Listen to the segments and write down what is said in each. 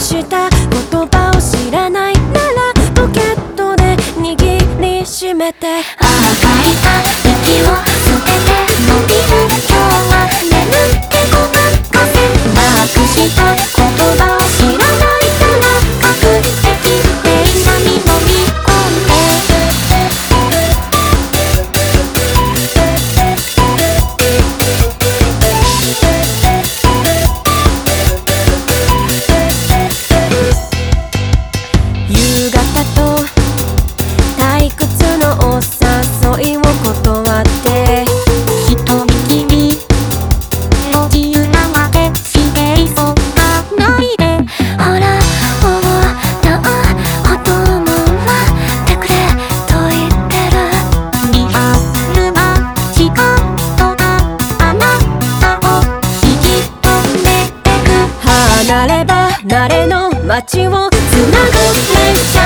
した言葉を知らないならポケットで握りしめて。なればなれの街をつなぐ電車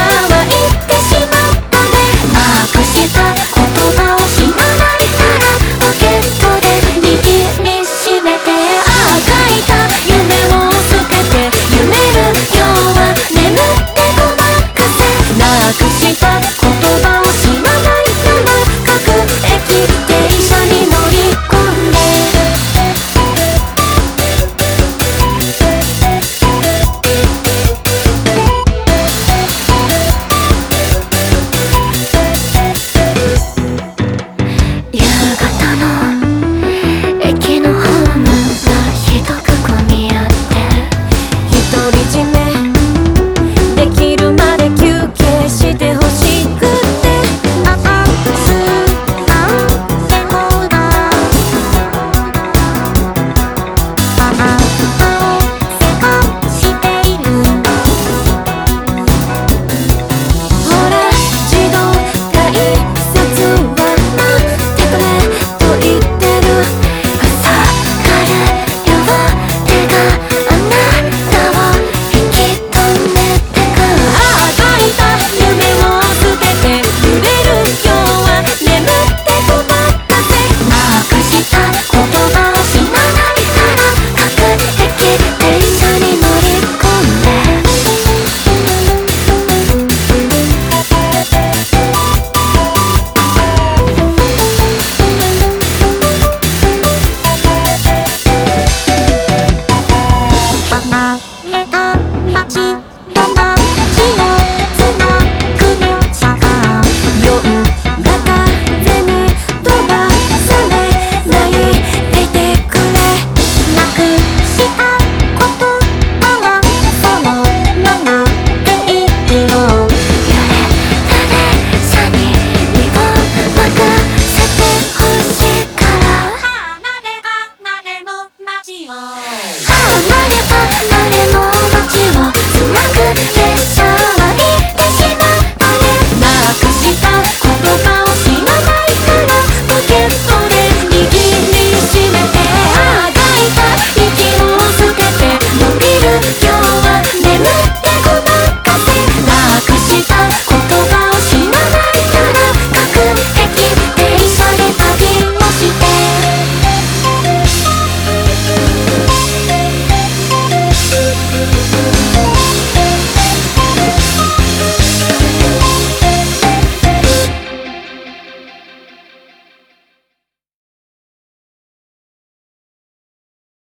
爸爸